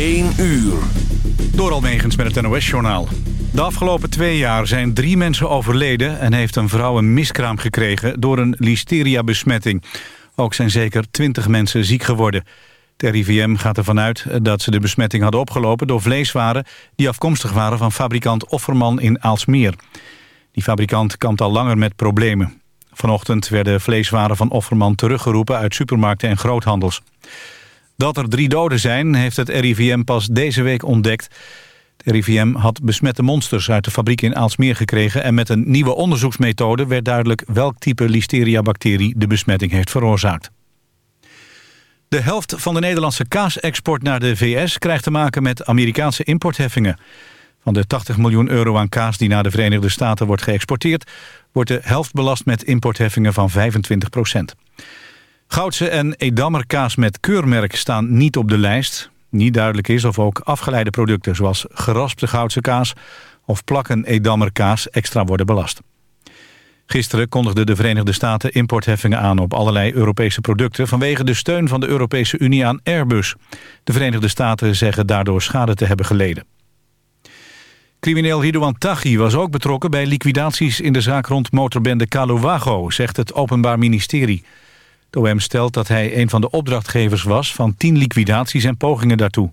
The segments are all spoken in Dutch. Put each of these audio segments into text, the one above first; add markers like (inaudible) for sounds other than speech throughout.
1 uur. Door Almegens met het NOS-journaal. De afgelopen twee jaar zijn drie mensen overleden... en heeft een vrouw een miskraam gekregen door een listeria-besmetting. Ook zijn zeker twintig mensen ziek geworden. De RIVM gaat ervan uit dat ze de besmetting hadden opgelopen... door vleeswaren die afkomstig waren van fabrikant Offerman in Aalsmeer. Die fabrikant kampt al langer met problemen. Vanochtend werden vleeswaren van Offerman teruggeroepen uit supermarkten en groothandels. Dat er drie doden zijn, heeft het RIVM pas deze week ontdekt. Het RIVM had besmette monsters uit de fabriek in Aalsmeer gekregen... en met een nieuwe onderzoeksmethode werd duidelijk... welk type listeria-bacterie de besmetting heeft veroorzaakt. De helft van de Nederlandse kaasexport naar de VS... krijgt te maken met Amerikaanse importheffingen. Van de 80 miljoen euro aan kaas die naar de Verenigde Staten wordt geëxporteerd... wordt de helft belast met importheffingen van 25 procent. Goudse en Edammer kaas met keurmerk staan niet op de lijst. Niet duidelijk is of ook afgeleide producten zoals geraspte Goudse kaas of plakken Edammer kaas extra worden belast. Gisteren kondigden de Verenigde Staten importheffingen aan op allerlei Europese producten vanwege de steun van de Europese Unie aan Airbus. De Verenigde Staten zeggen daardoor schade te hebben geleden. Crimineel Ridouan Taghi was ook betrokken bij liquidaties in de zaak rond motorbende Calowago, zegt het Openbaar Ministerie. De OM stelt dat hij een van de opdrachtgevers was van tien liquidaties en pogingen daartoe.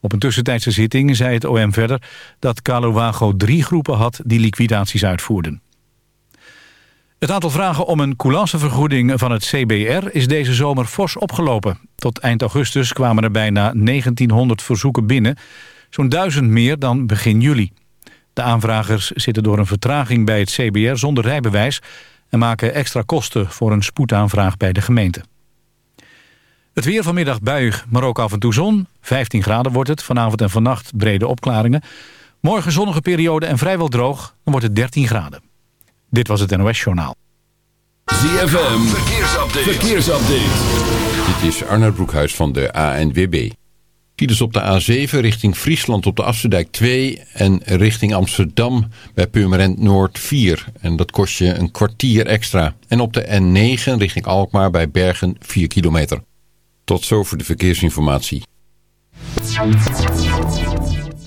Op een tussentijdse zitting zei het OM verder dat Calowago drie groepen had die liquidaties uitvoerden. Het aantal vragen om een coulancevergoeding van het CBR is deze zomer fors opgelopen. Tot eind augustus kwamen er bijna 1900 verzoeken binnen, zo'n duizend meer dan begin juli. De aanvragers zitten door een vertraging bij het CBR zonder rijbewijs en maken extra kosten voor een spoedaanvraag bij de gemeente. Het weer vanmiddag buig, maar ook af en toe zon. 15 graden wordt het, vanavond en vannacht brede opklaringen. Morgen zonnige periode en vrijwel droog, dan wordt het 13 graden. Dit was het NOS Journaal. ZFM, verkeersupdate. verkeersupdate. Dit is Arnold Broekhuis van de ANWB. Files op de A7 richting Friesland op de Afsterdijk 2 en richting Amsterdam bij Purmerend Noord 4. En dat kost je een kwartier extra. En op de N9 richting Alkmaar bij Bergen 4 kilometer. Tot zover de verkeersinformatie.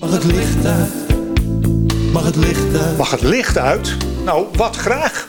Mag het licht uit? Mag het licht uit? Mag het licht uit? Nou, wat graag.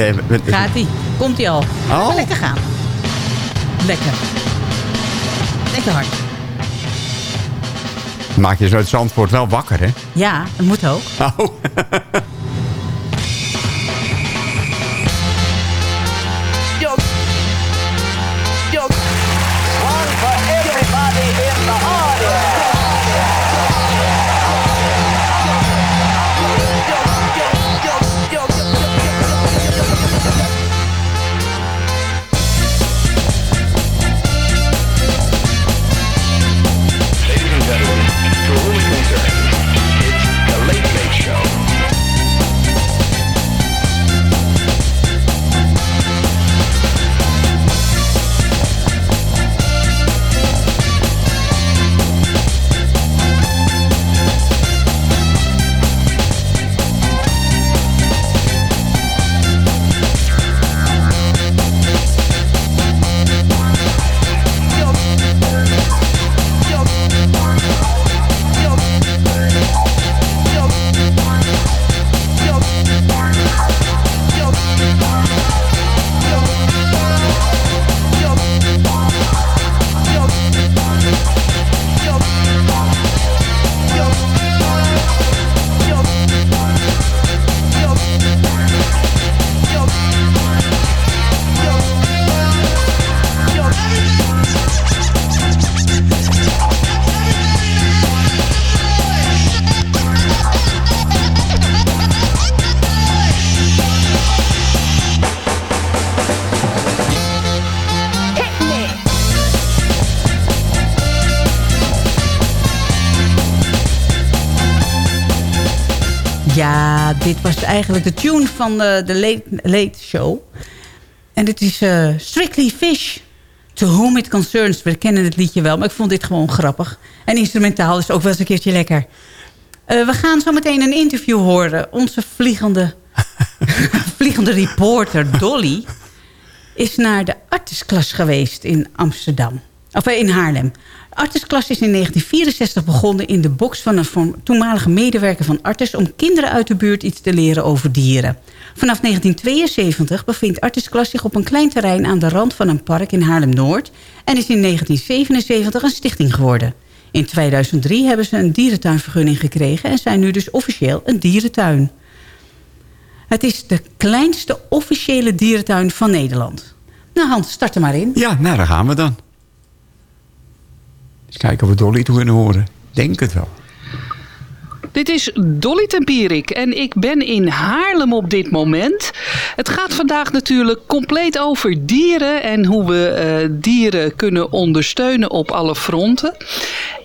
We- we- Gaat-ie. Komt-ie al. Oh. Lekker gaan. Lekker. Lekker hard. maak je zo het Zandvoort wel wakker, hè? Ja, dat moet ook. Oh. (laughs) dit was eigenlijk de tune van de, de Late, Late Show. En dit is eh, Strictly Fish. To Whom It Concerns. We kennen het liedje wel, maar ik vond dit gewoon grappig. En instrumentaal is ook wel eens een keertje lekker. Eh, we gaan zo meteen een interview horen. Onze vliegende, (laughs) vliegende reporter Dolly is naar de artisklas geweest in Amsterdam. Of eh, in Haarlem. Artisklas is in 1964 begonnen in de box van een toenmalige medewerker van Artis... om kinderen uit de buurt iets te leren over dieren. Vanaf 1972 bevindt Artisklas zich op een klein terrein aan de rand van een park in Haarlem-Noord... en is in 1977 een stichting geworden. In 2003 hebben ze een dierentuinvergunning gekregen... en zijn nu dus officieel een dierentuin. Het is de kleinste officiële dierentuin van Nederland. Nou Hans, start er maar in. Ja, nou, daar gaan we dan. Kijken of we Dolly toe kunnen horen. Denk het wel. Dit is Dolly Tempierik en ik ben in Haarlem op dit moment. Het gaat vandaag natuurlijk compleet over dieren en hoe we eh, dieren kunnen ondersteunen op alle fronten.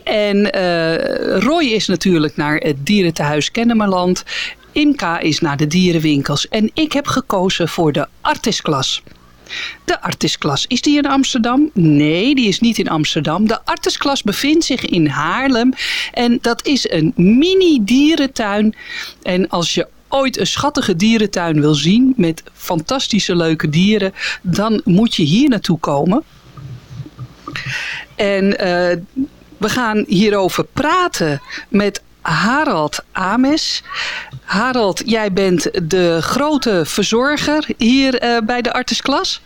En eh, Roy is natuurlijk naar het dierentehuis Kennemerland. Imka is naar de dierenwinkels en ik heb gekozen voor de artisklas. De artisklas, is die in Amsterdam? Nee, die is niet in Amsterdam. De artisklas bevindt zich in Haarlem. En dat is een mini dierentuin. En als je ooit een schattige dierentuin wil zien met fantastische leuke dieren, dan moet je hier naartoe komen. En eh, we gaan hierover praten met Harald Ames. Harald, jij bent de grote verzorger hier eh, bij de Artisklas.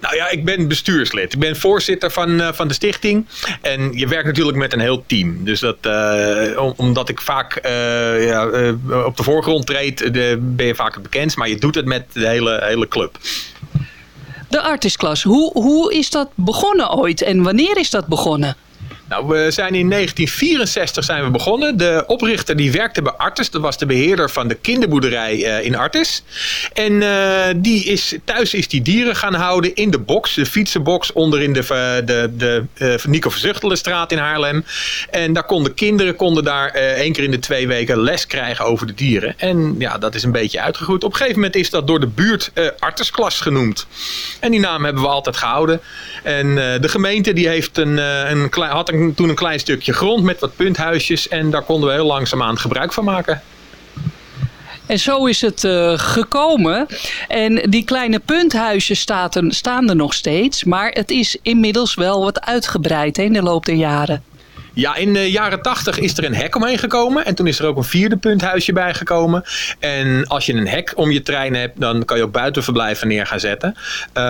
Nou ja, ik ben bestuurslid. Ik ben voorzitter van, eh, van de stichting. En je werkt natuurlijk met een heel team. Dus dat, eh, om- omdat ik vaak ja, op de voorgrond treed, de- ben je vaak het bekendst. Maar je doet het met de hele, hele club. De Artisklas, hoe, hoe is dat begonnen ooit en wanneer is dat begonnen? Nou, we zijn in 1964 zijn we begonnen. De oprichter die werkte bij Artis. Dat was de beheerder van de kinderboerderij eh, in Artis. En eh, die is, thuis is die dieren gaan houden in de box. De fietsenbox onder in de, eh, de, de eh, Nico Verzuchtelenstraat in Haarlem. En daar konden kinderen konden daar één keer in de twee weken les krijgen over de dieren. En ja, dat is een beetje uitgegroeid. Op een gegeven moment is dat door de buurt Artisklas genoemd. En die naam hebben we altijd gehouden. En de gemeente die heeft een, een had een, toen een klein stukje grond met wat punthuisjes. En daar konden we heel langzaamaan gebruik van maken. En zo is het eh, gekomen. En die kleine er, staan er nog steeds. Maar het is inmiddels wel wat uitgebreid hè, in de loop der jaren. Ja, in de jaren tachtig is er een hek omheen gekomen. En toen is er ook een vierde punthuisje bijgekomen. En als je een hek om je trein hebt, dan kan je ook buitenverblijven neer gaan zetten. Eh,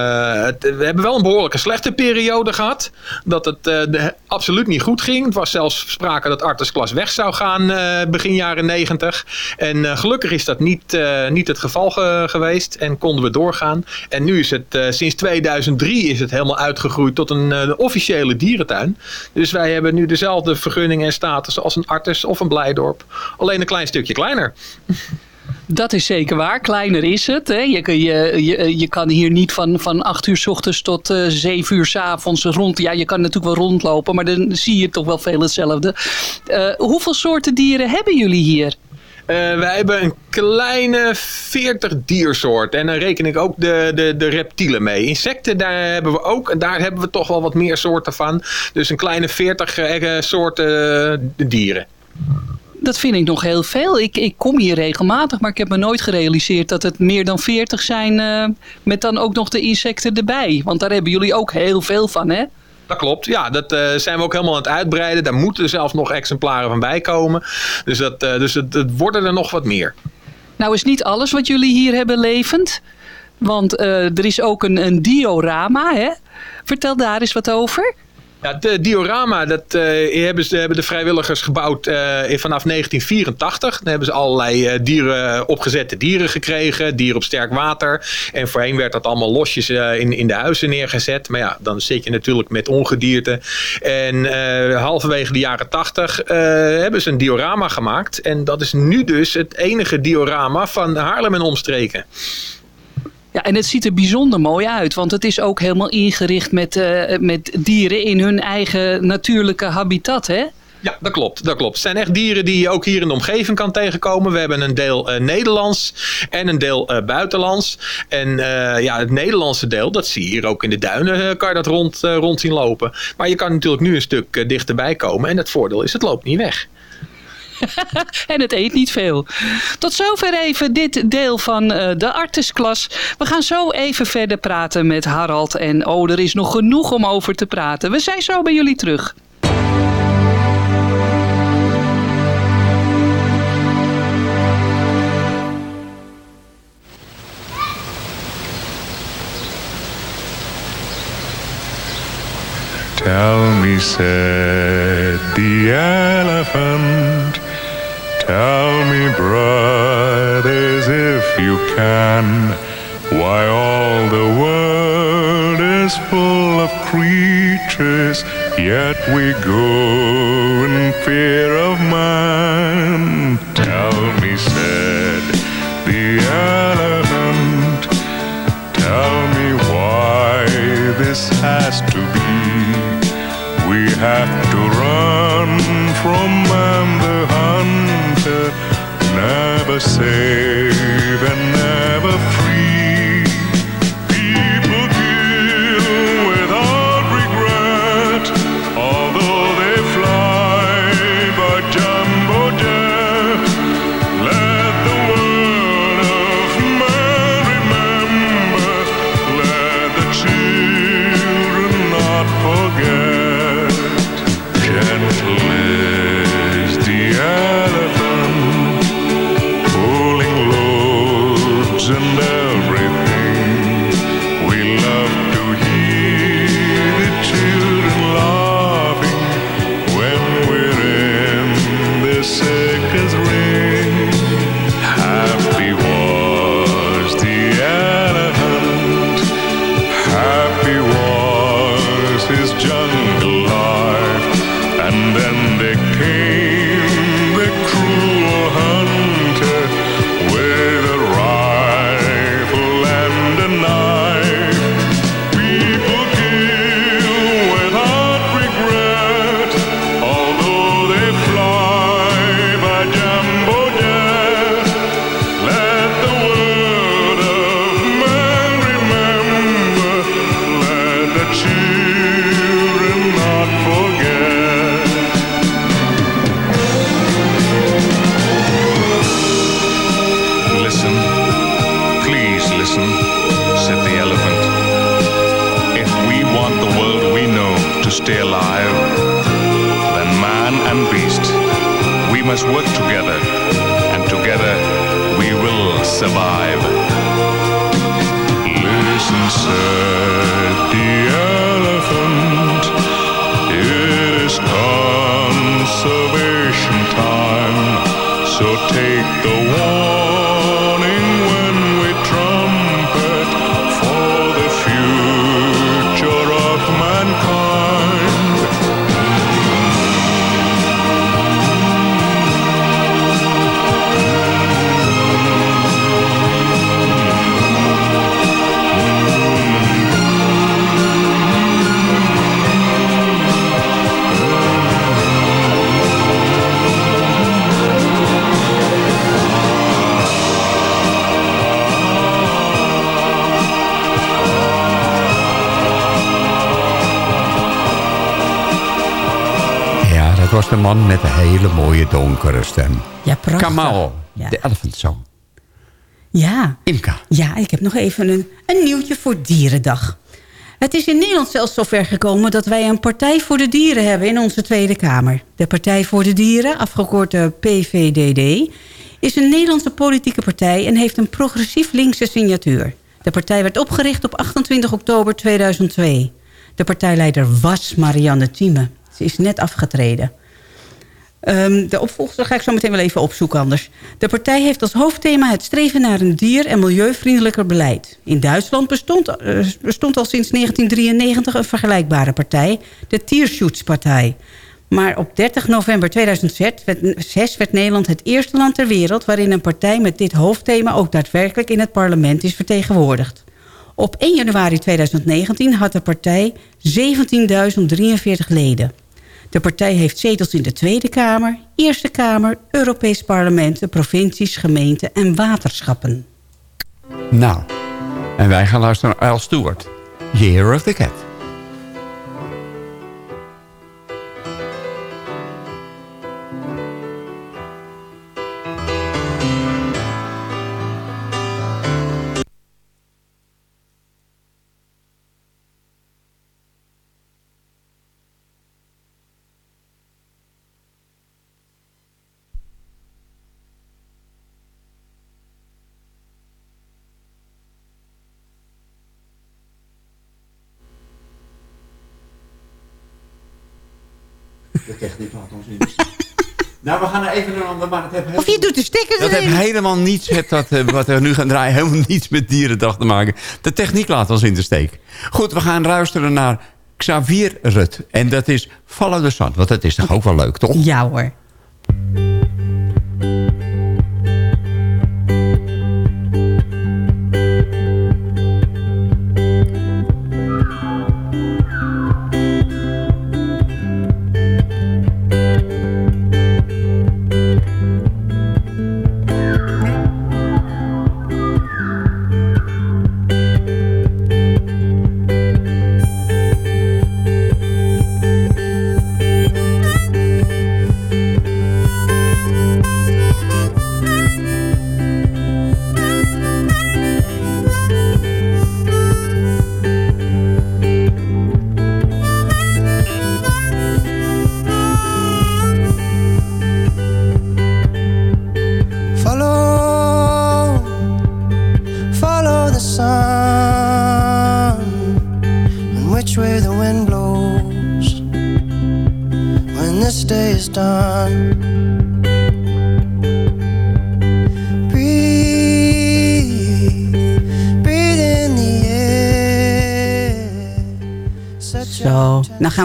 we hebben wel een behoorlijke slechte periode gehad. Dat het eh, absoluut niet goed ging. Het was zelfs sprake dat Artesklas weg zou gaan eh, begin jaren negentig. En gelukkig is dat niet, niet het geval ge- geweest. En konden we doorgaan. En nu is het sinds 2003 is het helemaal uitgegroeid tot een officiële dierentuin. Dus wij hebben nu dezelfde vergunning en status als een Artes of een Blijdorp. Alleen een klein stukje kleiner. Dat is zeker waar. Kleiner is het. Hè. Je, je, je, kan hier niet van, van 8 uur s ochtends tot eh 7 uur s avonds rond. Ja, je kan natuurlijk wel rondlopen, maar dan zie je toch wel veel hetzelfde. Eh, hoeveel soorten dieren hebben jullie hier? Eh, wij hebben een kleine 40 diersoorten. En dan reken ik ook de, de, de reptielen mee. Insecten, daar hebben we ook. En daar hebben we toch wel wat meer soorten van. Dus een kleine 40 eh, soorten eh, dieren. Dat vind ik nog heel veel. Ik, ik kom hier regelmatig, maar ik heb me nooit gerealiseerd dat het meer dan 40 zijn. met dan ook nog de insecten erbij. Want daar hebben jullie ook heel veel van, hè? Dat klopt. Ja, dat eh, zijn we ook helemaal aan het uitbreiden. Daar moeten zelfs nog exemplaren van bij komen. Dus, dat, eh, dus het, het worden er nog wat meer. Nou is niet alles wat jullie hier hebben levend. Want eh, er is ook een, een diorama, hè? Vertel daar eens wat over. Ja, het diorama dat, eh, hebben, ze, hebben de vrijwilligers gebouwd eh, vanaf 1984. Dan hebben ze allerlei eh, dieren, opgezette dieren gekregen. Dieren op sterk water. En voorheen werd dat allemaal losjes in, in de huizen neergezet. Maar ja, dan zit je natuurlijk met ongedierte. En halverwege de jaren 80 eh, hebben ze een diorama gemaakt. En dat is nu dus het enige diorama van Haarlem en omstreken. Ja, en het ziet er bijzonder mooi uit. Want het is ook helemaal ingericht met, eh, met dieren in hun eigen natuurlijke habitat, hè? Ja, dat klopt, dat klopt. Het zijn echt dieren die je ook hier in de omgeving kan tegenkomen. We hebben een deel eh, Nederlands en een deel eh, buitenlands. En ja, het Nederlandse deel, dat zie je hier ook in de duinen, kan je dat rond, rond zien lopen. Maar je kan natuurlijk nu een stuk dichterbij komen. En het voordeel is, het loopt niet weg. (laughs) en het eet niet veel. Tot zover even dit deel van eh, de artesklas. We gaan zo even verder praten met Harald. En oh, er is nog genoeg om over te praten. We zijn zo bij jullie terug. Tell me, said the elephant, tell me, brothers, if you can, why all the world is full of creatures, yet we go in fear of man. Tell me, said the elephant, tell me why this has to be. We have passer. Man met de hele mooie donkere stem. Ja, prachtig. Kamal, Ja. de Elephant Song. Ja. Imka. Ja, ik heb nog even een, een nieuwtje voor Dierendag. Het is in Nederland zelfs zover gekomen dat wij een Partij voor de Dieren hebben in onze Tweede Kamer. De Partij voor de Dieren, afgekort de PVDD, is een Nederlandse politieke partij en heeft een progressief linkse signatuur. De partij werd opgericht op 28 oktober 2002. De partijleider was Marianne Thieme. Ze is net afgetreden. Ehm, de opvolger ga ik zo meteen wel even opzoeken anders. De partij heeft als hoofdthema het streven naar een dier- en milieuvriendelijker beleid. In Duitsland bestond, eh, bestond al sinds 1993 een vergelijkbare partij, de Tierschutzpartij. Maar op 30 november 2006 werd, 6 werd Nederland het eerste land ter wereld... waarin een partij met dit hoofdthema ook daadwerkelijk in het parlement is vertegenwoordigd. Op 1 januari 2019 had de partij 17.043 leden. De partij heeft zetels in de Tweede Kamer, Eerste Kamer, Europees Parlement, de provincies, gemeenten en waterschappen. Nou, en wij gaan luisteren naar Al Stewart. Year of the Cat. Nou, we gaan er even een ander, maar het heeft Of je doet de stickers Dat heeft helemaal niets met dat, eh, wat we nu gaan draaien, helemaal niets met dierendag te maken. De techniek laat ons in de steek. Goed, we gaan luisteren naar Xavier Rut. En dat is Follow the Sun, want dat is toch ook wel leuk, toch? Ja hoor.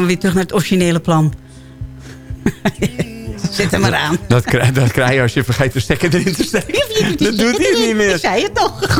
Weer terug naar het originele plan. (laughs) Zet hem maar aan. Dat krijg, dat krijg je als je vergeet de stekker erin te steken. Dat doet hij niet meer. Ik zei het nog.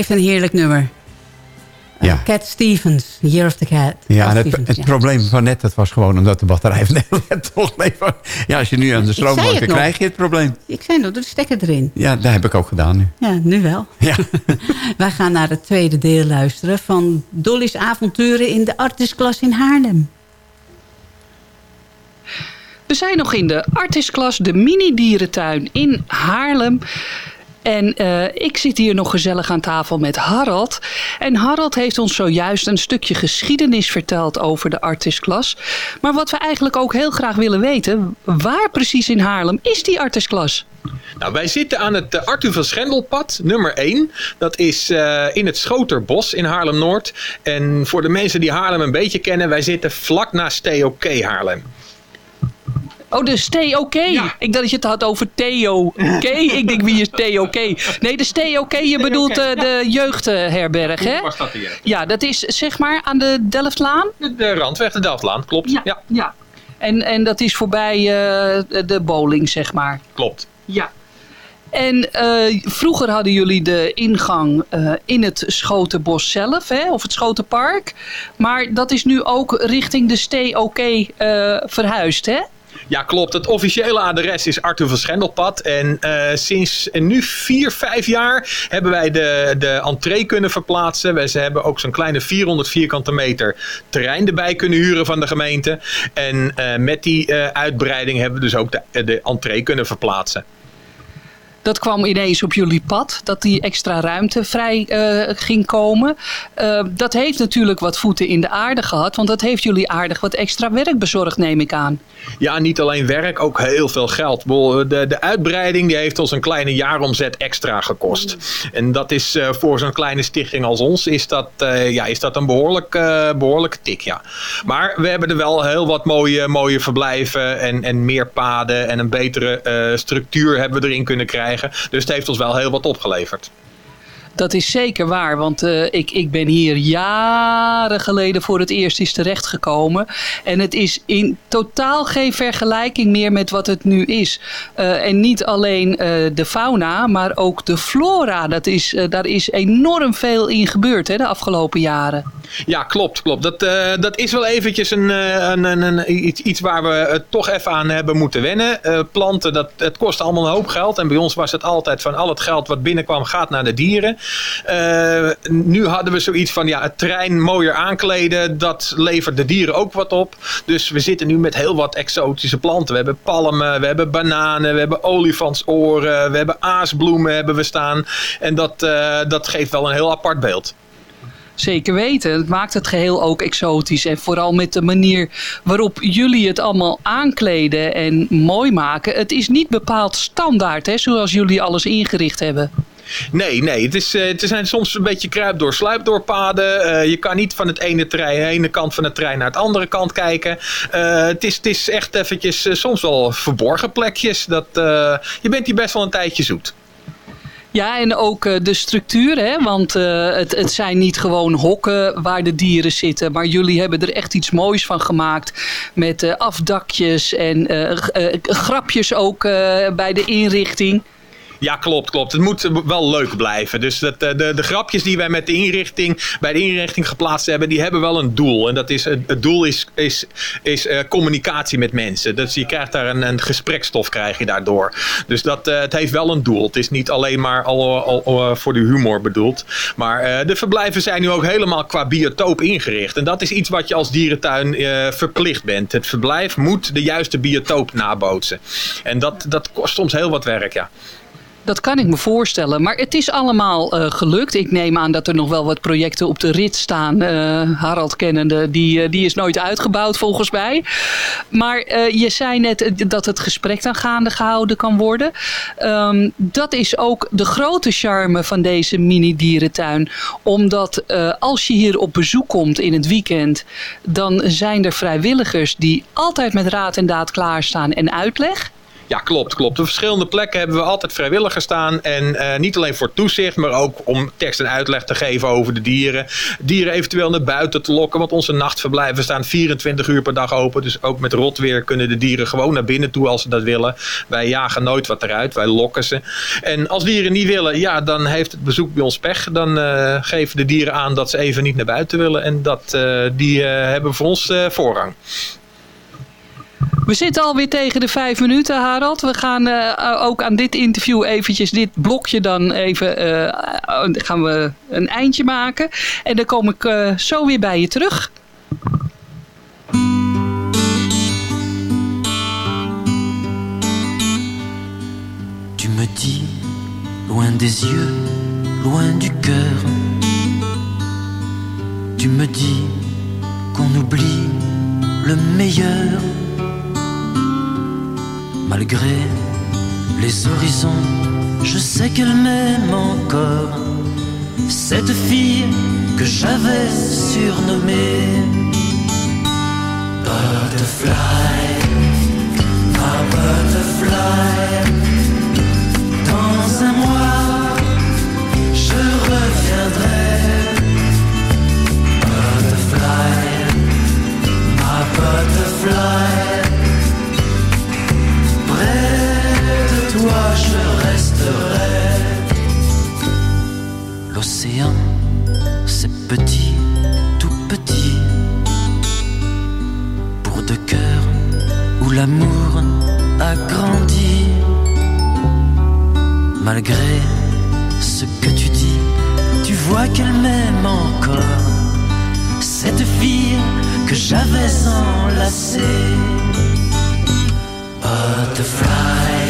Blijft een heerlijk nummer. Ja. Cat Stevens, Year of the Cat. Ja, Cat en het, Stevens, het ja. probleem van net, dat was gewoon omdat de batterij van (laughs) net toch. Ja, als je nu aan de stroom wordt, dan nog. krijg je het probleem. Ik zei nog, doe de stekker erin. Ja, dat heb ik ook gedaan nu. Ja, nu wel. Ja. (laughs) Wij gaan naar het tweede deel luisteren van Dolly's avonturen in de artisklas in Haarlem. We zijn nog in de artisklas, de mini-dierentuin in Haarlem. En eh, ik zit hier nog gezellig aan tafel met Harald. En Harald heeft ons zojuist een stukje geschiedenis verteld over de artisklas. Maar wat we eigenlijk ook heel graag willen weten... waar precies in Haarlem is die artisklas? Nou, wij zitten aan het eh, Arthur van Schendelpad, nummer 1. Dat is eh, in het Schoterbos in Haarlem-Noord. En voor de mensen die Haarlem een beetje kennen, wij zitten vlak naast TOK Haarlem. Oh, de TOK. Ik dacht dat je het had over Theo. Oké, ik denk wie is TOK? (laughs) Nee, de TOK, je bedoelt eh, de jeugdherberg, hè? was dat hier? Ja, dat is zeg maar aan de Delftlaan. De, de Randweg, de Delftlaan, klopt. Ja. ja. En, en dat is voorbij eh, de bowling, zeg maar. Klopt. Ja. En eh, vroeger hadden jullie de ingang in het Schotenbos zelf, hè, of het Schotenpark. Maar dat is nu ook richting de Stay OK verhuisd, hè? Ja, klopt. Het officiële adres is Arthur van Schendelpad. En eh, sinds en nu vier, vijf jaar hebben wij de, de entree kunnen verplaatsen. Wij, ze hebben ook zo'n kleine 400 vierkante meter terrein erbij kunnen huren van de gemeente. En eh, met die eh, uitbreiding hebben we dus ook de, de entree kunnen verplaatsen. Dat kwam ineens op jullie pad, dat die extra ruimte vrij eh, ging komen. Eh, dat heeft natuurlijk wat voeten in de aarde gehad, want dat heeft jullie aardig wat extra werk bezorgd, neem ik aan. Ja, niet alleen werk, ook heel veel geld. De, de uitbreiding die heeft ons een kleine jaaromzet extra gekost. En dat is eh, voor zo'n kleine stichting als ons is dat, ja, is dat een behoorlijk, eh, behoorlijke tik. Ja. Maar we hebben er wel heel wat mooie, mooie verblijven en, en meer paden en een betere structuur hebben we erin kunnen krijgen. Dus het heeft ons wel heel wat opgeleverd. Dat is zeker waar, want eh, ik, ik ben hier jaren geleden voor het eerst is terechtgekomen. En het is in totaal geen vergelijking meer met wat het nu is. Eh, en niet alleen eh, de fauna, maar ook de flora. Dat is, daar is enorm veel in gebeurd hè, de afgelopen jaren. Ja, klopt, klopt. Dat, dat is wel eventjes een, een, een, een- iets, waar we toch even aan hebben moeten wennen. Planten, dat, het kost allemaal een hoop geld. En bij ons was het altijd van al het geld wat binnenkwam gaat naar de dieren. Eh, nu hadden we zoiets van ja, het terrein mooier aankleden. Dat levert de dieren ook wat op. Dus we zitten nu met heel wat exotische planten. We hebben palmen, we hebben bananen, we hebben olifantsoren, we hebben aasbloemen hebben we staan. En dat, eh, dat geeft wel een heel apart beeld. Zeker weten. Het maakt het geheel ook exotisch. En vooral met de manier waarop jullie het allemaal aankleden en mooi maken. Het is niet bepaald standaard, hè, zoals jullie alles ingericht hebben. Nee, nee. Het, is, eh, het zijn soms een beetje kruip door sluipdoorpaden. Eh, je kan niet van het ene, de ene kant van de trein naar het andere kant kijken. Eh, het, is, het is echt eventjes soms wel verborgen plekjes. Dat, je bent hier best wel een tijdje zoet. Ja, en ook de structuur, hè? want het, het zijn niet gewoon hokken waar de dieren zitten. Maar jullie hebben er echt iets moois van gemaakt. Met afdakjes en grapjes ook bij de inrichting. Ja, klopt, klopt. Het moet wel leuk blijven. Dus dat, eh, de, de grapjes die wij met de inrichting, bij de inrichting geplaatst hebben, die hebben wel een doel. En dat is, het doel is, is, is eh, communicatie met mensen. Dus je krijgt daar een, een gesprekstof krijg je daardoor. Dus dat, eh, het heeft wel een doel. Het is niet alleen maar al, voor de humor bedoeld. Maar de verblijven zijn nu ook helemaal qua biotoop ingericht. En dat is iets wat je als dierentuin verplicht bent. Het verblijf moet de juiste biotoop nabootsen. En dat, dat kost soms heel wat werk, ja. Dat kan ik me voorstellen. Maar het is allemaal eh, gelukt. Ik neem aan dat er nog wel wat projecten op de rit staan. Eh, Harald kennende, die, eh, die is nooit uitgebouwd volgens mij. Maar je zei net dat het gesprek dan gaande gehouden kan worden. Ehm, dat is ook de grote charme van deze mini-dierentuin. Omdat als je hier op bezoek komt in het weekend... dan zijn er vrijwilligers die altijd met raad en daad klaarstaan en uitleg... Ja, klopt, klopt. Op verschillende plekken hebben we altijd vrijwilligers staan. En eh, niet alleen voor toezicht, maar ook om tekst en uitleg te geven over de dieren. Dieren eventueel naar buiten te lokken, want onze nachtverblijven staan 24 uur per dag open. Dus ook met rotweer kunnen de dieren gewoon naar binnen toe als ze dat willen. Wij jagen nooit wat eruit, wij lokken ze. En als dieren niet willen, ja, dan heeft het bezoek bij ons pech. Dan eh, geven de dieren aan dat ze even niet naar buiten willen. En dat, eh, die hebben voor ons voorrang. We zitten alweer tegen de vijf minuten, Harald. We gaan eh, ook aan dit interview eventjes dit blokje dan even... eh, gaan we een eindje maken. En dan kom ik eh, zo weer bij je terug. Tu me dis, loin des yeux, loin du cœur. Tu me dis qu'on oublie le meilleur. Malgré les horizons, je sais qu'elle m'aime encore. Cette fille que j'avais surnommée Butterfly, ma butterfly. Dans un mois, je reviendrai. Butterfly, ma butterfly. toi je resterai. L'océan, c'est petit, tout petit, pour deux cœurs où l'amour a grandi. Malgré ce que tu dis, tu vois qu'elle m'aime encore. Cette fille que j'avais enlacée. Butterfly.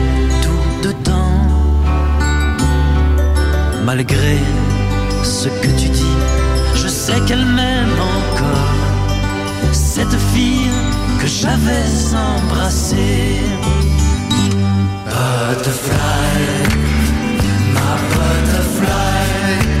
Malgré ce que tu dis, je sais qu'elle m'aime encore. Cette fille que j'avais embrassée. Butterfly, ma butterfly.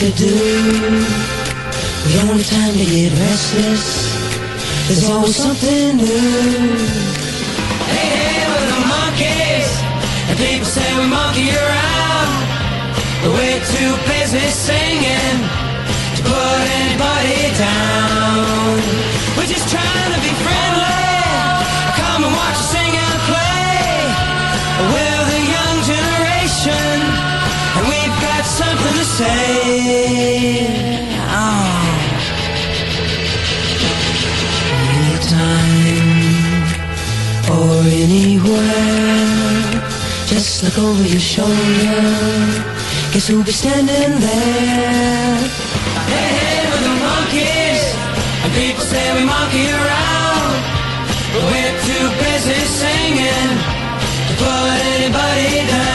To do. We don't have time to get restless. There's always something new. Hey, hey, we're the monkeys, and people say we monkey around. But we're too busy singing to put anybody down. We're just trying to be friendly. Anywhere, just look over your shoulder. Guess who'll be standing there? Hey, hey, we're the monkeys, and people say we monkey around, but we're too busy singing to put anybody down.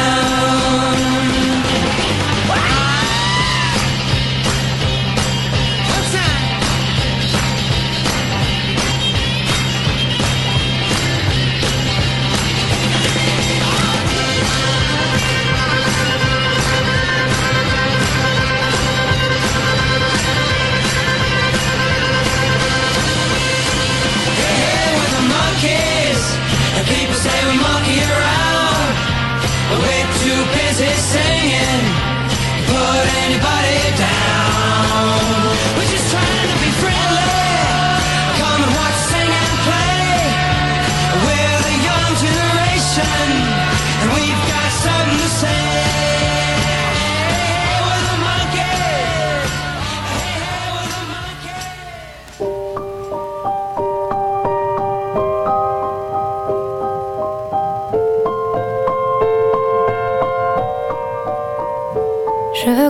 Anybody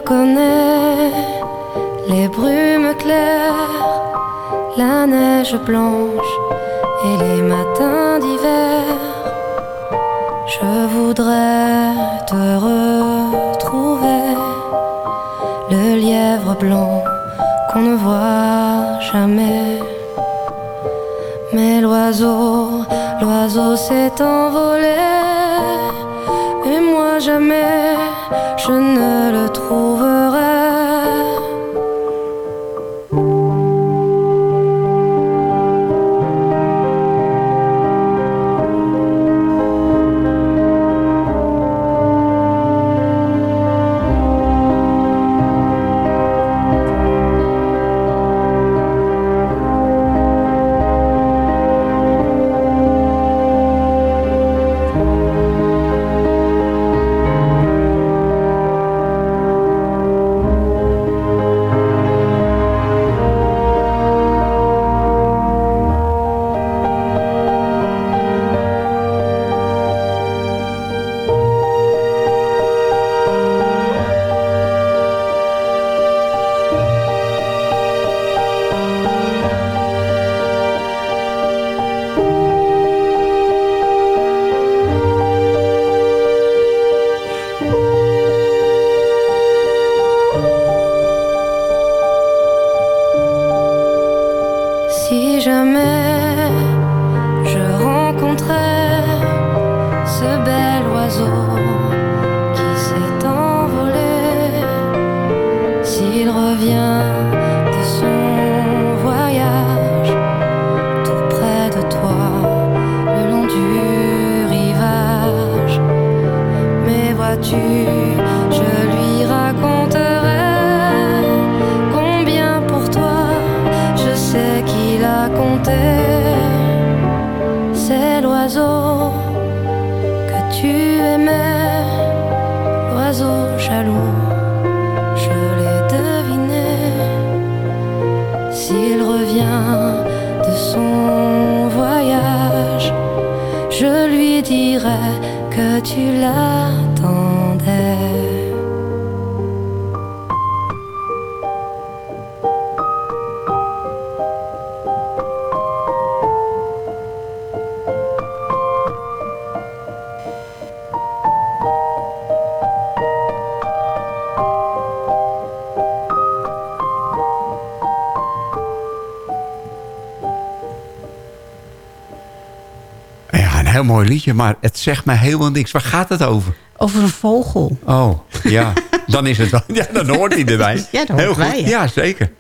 connais les brumes claires, la neige blanche et les matins d'hiver. Je voudrais te retrouver, le lièvre blanc qu'on ne voit jamais. Mais l'oiseau, l'oiseau s'est envolé, et moi jamais je ne liedje, maar het zegt mij helemaal niks. Waar gaat het over? Over een vogel. Oh, ja. Dan is het wel. Ja, dan hoort hij erbij. (laughs) Ja, dat hoort heel goed. ja. Ja, zeker.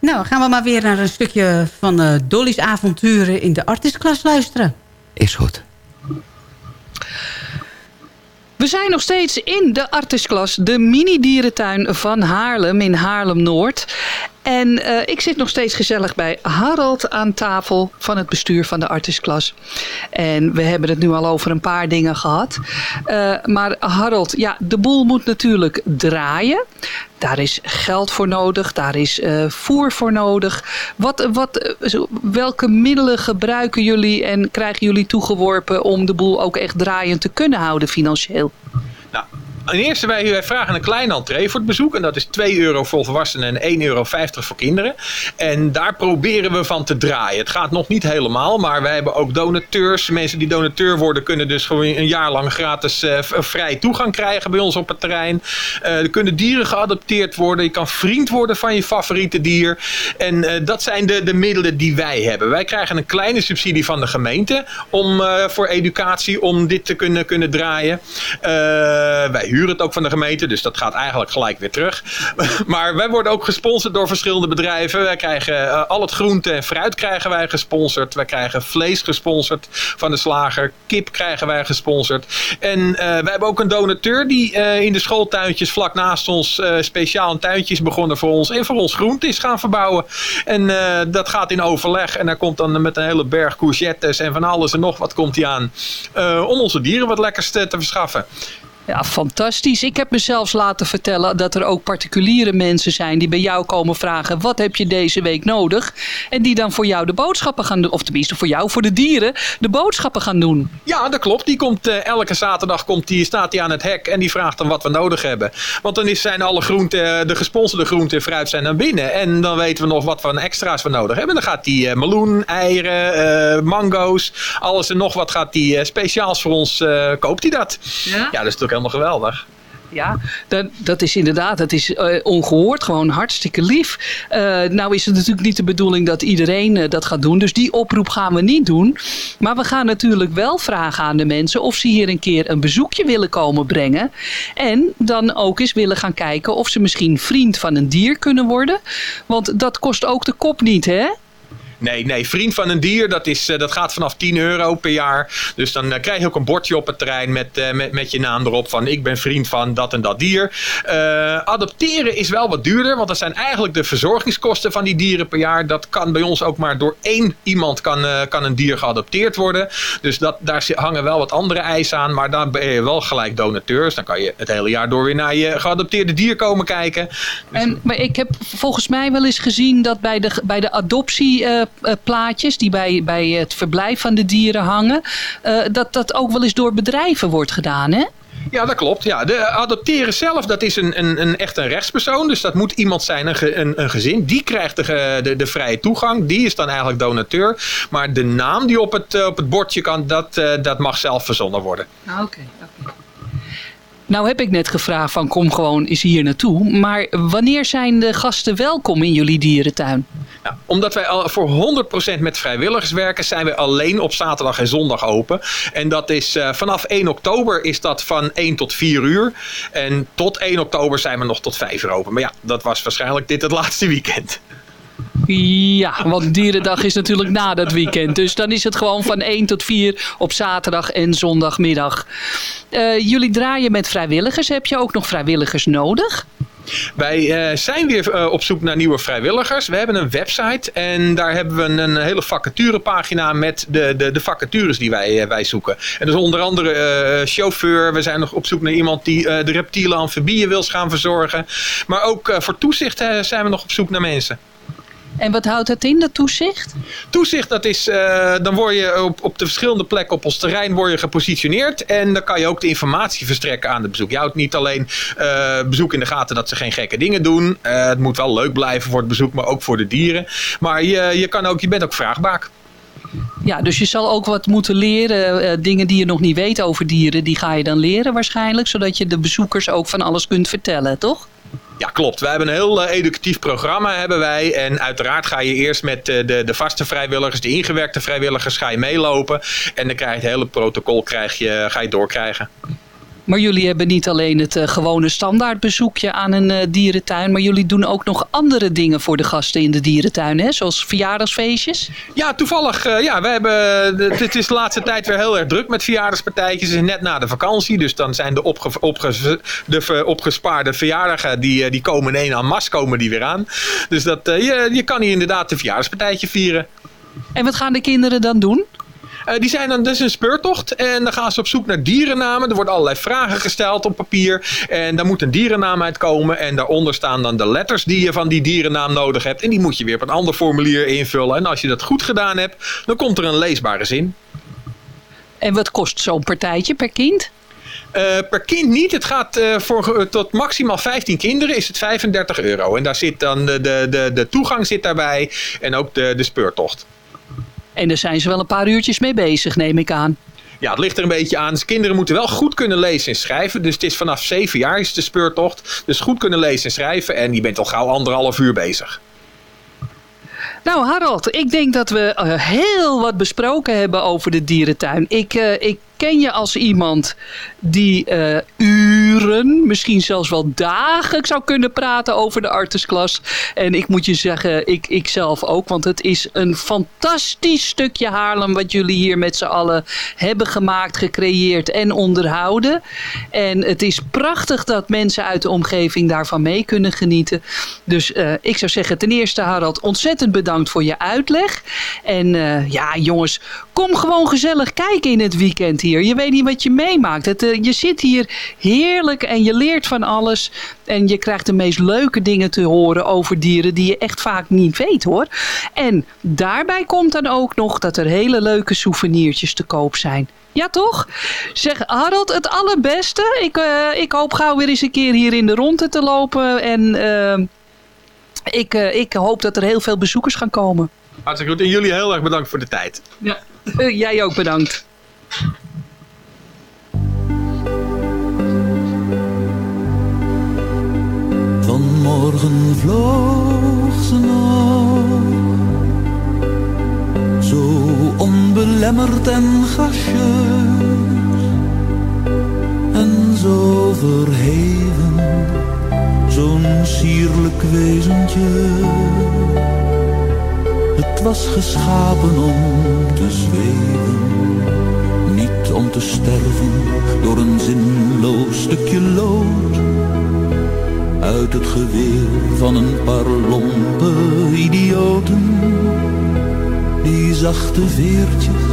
Nou, gaan we maar weer naar een stukje van eh, Dolly's avonturen in de artistklas luisteren. Is goed. We zijn nog steeds in de Artisklas, de mini-dierentuin van Haarlem in Haarlem-Noord. En eh, ik zit nog steeds gezellig bij Harald aan tafel van het bestuur van de Artisklas. En we hebben het nu al over een paar dingen gehad. Eh, maar Harald, ja, de boel moet natuurlijk draaien. Daar is geld voor nodig, daar is eh, voer voor nodig. Wat, wat, welke middelen gebruiken jullie en krijgen jullie toegeworpen om de boel ook echt draaiend te kunnen houden financieel? Nou, ten eerste, wij, wij vragen een kleine entree voor het bezoek. En dat is 2 euro voor volwassenen en 1,50 euro voor kinderen. En daar proberen we van te draaien. Het gaat nog niet helemaal, maar wij hebben ook donateurs. Mensen die donateur worden kunnen dus gewoon een jaar lang gratis eh, vrij toegang krijgen bij ons op het terrein. Eh, er kunnen dieren geadopteerd worden. Je kan vriend worden van je favoriete dier. En eh, dat zijn de, de middelen die wij hebben. Wij krijgen een kleine subsidie van de gemeente om, voor educatie om dit te kunnen, kunnen draaien. Wij huren het ook van de gemeente, dus dat gaat eigenlijk gelijk weer terug. (laughs) maar wij worden ook gesponsord door verschillende bedrijven. Wij krijgen eh, al het groente en fruit krijgen wij gesponsord. Wij krijgen vlees gesponsord van de slager. Kip krijgen wij gesponsord. En eh, wij hebben ook een donateur die eh, in de schooltuintjes vlak naast ons speciaal een tuintje is begonnen voor ons. En voor ons groente is gaan verbouwen. En dat gaat in overleg. En daar komt dan met een hele berg courgettes en van alles en nog wat komt hij aan. om onze dieren wat lekkers te, te verschaffen. Ja, fantastisch. Ik heb me zelfs laten vertellen dat er ook particuliere mensen zijn die bij jou komen vragen: wat heb je deze week nodig? En die dan voor jou de boodschappen gaan doen, of tenminste voor jou, voor de dieren, de boodschappen gaan doen. Ja, dat klopt. Die komt eh, elke zaterdag komt die, staat hij aan het hek en die vraagt dan wat we nodig hebben. Want dan is, zijn alle groenten, eh, de gesponsorde groenten en fruit zijn dan binnen. En dan weten we nog wat voor extra's we nodig hebben. Dan gaat die eh, meloen, eieren, mango's, alles en nog wat gaat die speciaals voor ons, koopt hij dat. Ja? ja, dat is natuurlijk helemaal geweldig. Ja, dat, dat is inderdaad, dat is eh, ongehoord, gewoon hartstikke lief. Eh, nou is het natuurlijk niet de bedoeling dat iedereen eh, dat gaat doen, dus die oproep gaan we niet doen. Maar we gaan natuurlijk wel vragen aan de mensen of ze hier een keer een bezoekje willen komen brengen. En dan ook eens willen gaan kijken of ze misschien vriend van een dier kunnen worden. Want dat kost ook de kop niet, hè? Nee, nee, vriend van een dier, dat, is, eh, dat gaat vanaf 10 euro per jaar. Dus dan eh, krijg je ook een bordje op het terrein met, eh, met, met je naam erop van ik ben vriend van dat en dat dier. Adopteren is wel wat duurder, want dat zijn eigenlijk de verzorgingskosten van die dieren per jaar. Dat kan bij ons ook maar door één iemand kan, kan een dier geadopteerd worden. Dus dat, daar hangen wel wat andere eisen aan, maar dan ben je wel gelijk donateur. Dus dan kan je het hele jaar door weer naar je geadopteerde dier komen kijken. En, maar ik heb volgens mij wel eens gezien dat bij de, bij de adoptieplaatjes die bij, bij het verblijf van de dieren hangen, eh, dat dat ook wel eens door bedrijven wordt gedaan, hè? Ja, dat klopt. Ja, de adopteren zelf, dat is een, een, een echt een rechtspersoon. Dus dat moet iemand zijn, een, ge- een, een gezin. Die krijgt de, de, de vrije toegang. Die is dan eigenlijk donateur. Maar de naam die op het, eh, op het bordje kan, dat, eh, dat mag zelf verzonnen worden. Oké, Nou heb ik net gevraagd van kom gewoon eens hier naartoe. Maar wanneer zijn de gasten welkom in jullie dierentuin? Omdat wij voor 100% met vrijwilligers werken, zijn we alleen op zaterdag en zondag open. En dat is eh, vanaf 1 oktober is dat van 1 tot 4 uur. En tot 1 oktober zijn we nog tot 5 uur open. Maar ja, dat was waarschijnlijk dit het laatste weekend. Ja, want dierendag is natuurlijk na dat weekend. Dus dan is het gewoon van 1 tot 4 op zaterdag en zondagmiddag. Eh, jullie draaien met vrijwilligers. Heb je ook nog vrijwilligers nodig? Wij eh, zijn weer eh, op zoek naar nieuwe vrijwilligers. We hebben een website en daar hebben we een hele vacaturepagina met de, de, de vacatures die wij, wij zoeken. En dus onder andere chauffeur. We zijn nog op zoek naar iemand die de reptiele amfibieën wil gaan verzorgen. Maar ook voor toezicht zijn we nog op zoek naar mensen. En wat houdt dat in, dat toezicht? Toezicht, dat is, eh, dan word je op, op de verschillende plekken op ons terrein word je gepositioneerd. En dan kan je ook de informatie verstrekken aan de bezoek. Je houdt niet alleen eh, bezoek in de gaten dat ze geen gekke dingen doen. Eh, het moet wel leuk blijven voor het bezoek, maar ook voor de dieren. Maar je, je, kan ook, je bent ook vraagbaak. Ja, dus je zal ook wat moeten leren. dingen die je nog niet weet over dieren, die ga je dan leren waarschijnlijk. Zodat je de bezoekers ook van alles kunt vertellen, toch? Ja, klopt. Wij hebben een heel eh, educatief programma hebben wij. En uiteraard ga je eerst met eh, de, de vaste vrijwilligers, de ingewerkte vrijwilligers, ga je meelopen. En dan krijg je het hele protocol krijg je, ga je doorkrijgen. Maar jullie hebben niet alleen het eh, gewone standaardbezoekje aan een eh, dierentuin. Maar jullie doen ook nog andere dingen voor de gasten in de dierentuin. Hè? Zoals verjaardagsfeestjes. Ja, toevallig. eh, ja, we hebben, het is de laatste tijd weer heel erg druk met verjaardagspartijtjes. Het is net na de vakantie. Dus dan zijn de, opge, opge, de opgespaarde verjaardagen, die, die komen in één aan mas komen die weer aan. Dus dat, je, je kan hier inderdaad een verjaardagspartijtje vieren. En wat gaan de kinderen dan doen? Eh, die zijn dan, dat is een speurtocht en dan gaan ze op zoek naar dierennamen. Er worden allerlei vragen gesteld op papier en daar moet een dierennaam uitkomen. En daaronder staan dan de letters die je van die dierennaam nodig hebt. En die moet je weer op een ander formulier invullen. En als je dat goed gedaan hebt, dan komt er een leesbare zin. En wat kost zo'n partijtje per kind? Eh, per kind niet. Het gaat eh, voor, tot maximaal 15 kinderen is het 35 euro. En daar zit dan de, de, de, de toegang zit daarbij en ook de, de speurtocht. En daar zijn ze wel een paar uurtjes mee bezig, neem ik aan. Ja, het ligt er een beetje aan. Dus kinderen moeten wel goed kunnen lezen en schrijven. Dus het is vanaf 7 jaar is de speurtocht. Dus goed kunnen lezen en schrijven. En je bent al gauw anderhalf uur bezig. Nou, Harold, ik denk dat we eh, heel wat besproken hebben over de dierentuin. Ik, eh, ik ken je als iemand die eh uren, misschien zelfs wel dagen zou kunnen praten over de artesklas. En ik moet je zeggen, ik, ik zelf ook, want het is een fantastisch stukje Haarlem wat jullie hier met z'n allen hebben gemaakt, gecreëerd en onderhouden. En het is prachtig dat mensen uit de omgeving daarvan mee kunnen genieten. Dus eh, ik zou zeggen, ten eerste Harald, ontzettend bedankt voor je uitleg. En eh, ja, jongens, kom gewoon gezellig kijken in het weekend hier. Je weet niet wat je meemaakt. Het, eh, je zit hier heerlijk en je leert van alles. En je krijgt de meest leuke dingen te horen over dieren die je echt vaak niet weet hoor. En daarbij komt dan ook nog dat er hele leuke souvenirtjes te koop zijn. Ja, toch? Zeg, Harold, het allerbeste. Ik, eh, ik hoop gauw weer eens een keer hier in de ronde te lopen. En eh, ik, ik hoop dat er heel veel bezoekers gaan komen. Hartstikke goed. En jullie heel erg bedankt voor de tijd. Ja. Jij ook bedankt. Vanmorgen vloog ze nog. Zo onbelemmerd en gracieus. En zo verheven Zo'n sierlijk wezentje. Het was geschapen om te zweven Niet om te sterven door een zinloos stukje lood uit het geweer van een paar lompe idioten. Die zachte veertjes,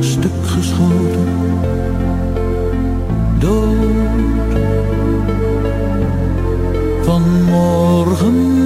stuk geschoten, dood. Vanmorgen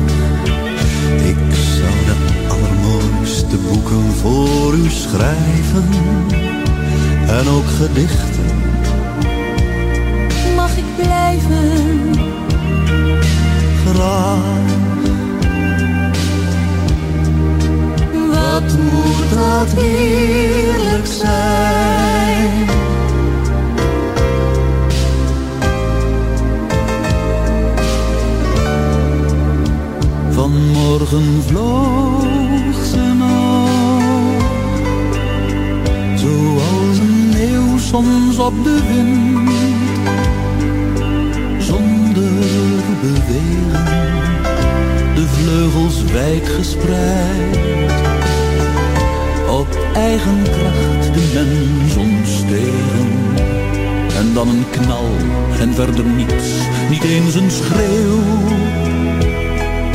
Allermooiste boeken voor u schrijven. En ook gedichten. Mag ik blijven? Graag. Wat moet dat heerlijk zijn? Vanmorgen vloog zoals een eeuw soms op de wind, zonder bewegen, de vleugels wijd gespreid, op eigen kracht de mens ontstegen. En dan een knal en verder niets, niet eens een schreeuw.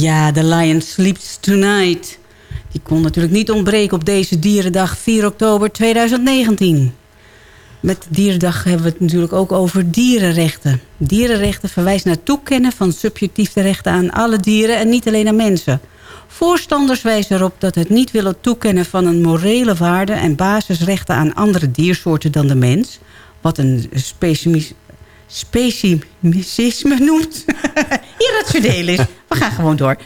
Ja, The Lion Sleeps Tonight. Die kon natuurlijk niet ontbreken op deze dierendag 4 oktober 2019. Met Dierendag hebben we het natuurlijk ook over dierenrechten. Dierenrechten verwijst naar toekennen van subjectieve rechten aan alle dieren en niet alleen aan mensen. Voorstanders wijzen erop dat het niet willen toekennen van een morele waarde en basisrechten aan andere diersoorten dan de mens, wat een specimis- specimisme noemt, (laughs) irrationeel is. We gaan gewoon door.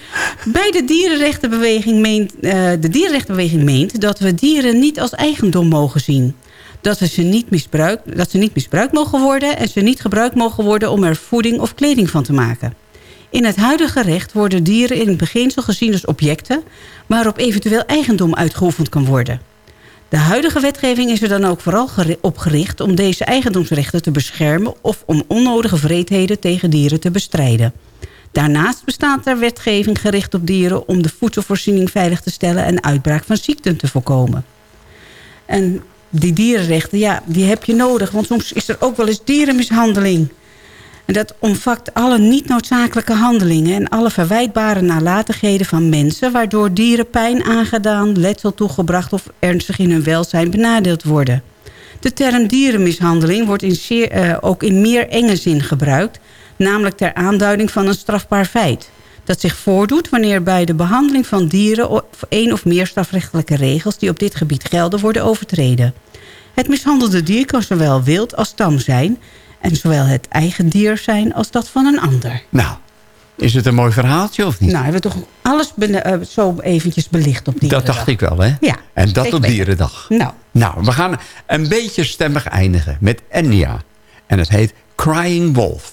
Bij de dierenrechtenbeweging meent, eh, de dierenrechtenbeweging meent dat we dieren niet als eigendom mogen zien. Dat, we ze niet misbruikt, dat ze niet misbruikt mogen worden en ze niet gebruikt mogen worden om er voeding of kleding van te maken. In het huidige recht worden dieren in het beginsel gezien als objecten... waarop eventueel eigendom uitgeoefend kan worden. De huidige wetgeving is er dan ook vooral op gericht... om deze eigendomsrechten te beschermen... of om onnodige vreedheden tegen dieren te bestrijden. Daarnaast bestaat er wetgeving gericht op dieren... om de voedselvoorziening veilig te stellen... en uitbraak van ziekten te voorkomen. En die dierenrechten, ja, die heb je nodig. Want soms is er ook wel eens dierenmishandeling. En dat omvat alle niet noodzakelijke handelingen... en alle verwijtbare nalatigheden van mensen... waardoor dieren pijn aangedaan, letsel toegebracht... of ernstig in hun welzijn benadeeld worden. De term dierenmishandeling wordt in zeer, eh, ook in meer enge zin gebruikt... namelijk ter aanduiding van een strafbaar feit... dat zich voordoet wanneer bij de behandeling van dieren... één of meer strafrechtelijke regels die op dit gebied gelden worden overtreden. Het mishandelde dier kan zowel wild als tam zijn... en zowel het eigen dier zijn als dat van een ander. Nou, is het een mooi verhaaltje of niet? Nou, hebben we toch alles eh, zo eventjes belicht op die dat dacht ik wel, hè? Ja, En dat op. Dierendag. Nou, Nou, we gaan een beetje stemmig eindigen met Enya. En het heet Crying Wolf.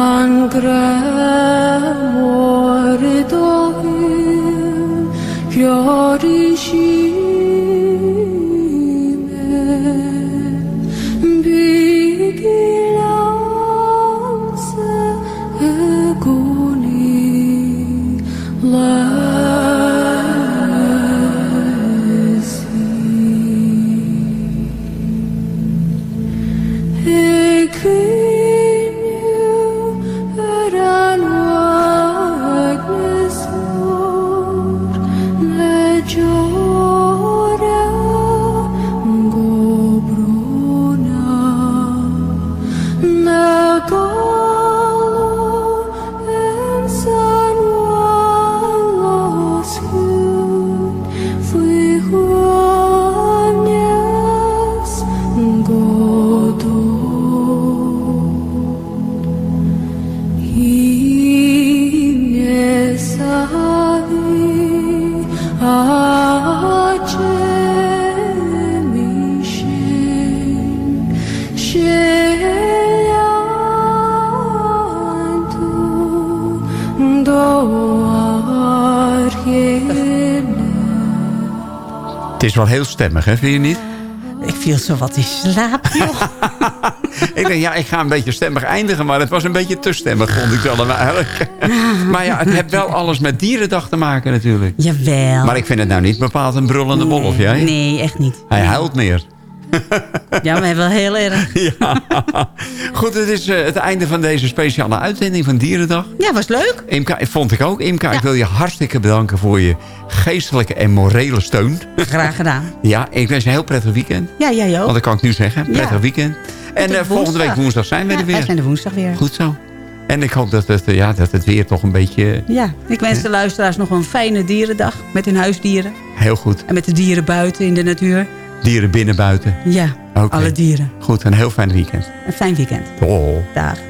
on. Is wel heel stemmig, hè? Vind je niet? Ik viel zo wat in slaap, (laughs) joh. ik denk, ja, ik ga een beetje stemmig eindigen... maar het was een beetje te stemmig, vond ik zelf eigenlijk. (laughs) maar ja, het heeft wel alles met dierendag te maken natuurlijk. Jawel. Maar ik vind het nou niet bepaald een brullende bol, of jij? Nee, echt niet. Hij huilt meer. (laughs) Ja, maar wel heel erg. (laughs) Ja. Goed, het is eh, het einde van deze speciale uitzending van Dierendag. Ja, was leuk. Imka, vond ik ook. Imka, ik wil je hartstikke bedanken voor je geestelijke en morele steun. Graag gedaan. (laughs) Ja, ik wens je een heel prettig weekend. Ja, jij ook. Want dat kan ik nu zeggen. Prettig Ja. weekend. En eh, volgende week woensdag. zijn we Ja, er weer. wij zijn er woensdag weer. Goed zo. En ik hoop dat het, eh, ja, dat het weer toch een beetje... Ja, ik wens de luisteraars nog een fijne dierendag met hun huisdieren. Heel goed. En met de dieren buiten in de natuur. Dieren binnen, buiten. Ja, Alle dieren. Goed, een heel fijn weekend. Een fijn weekend. Oh. Dag.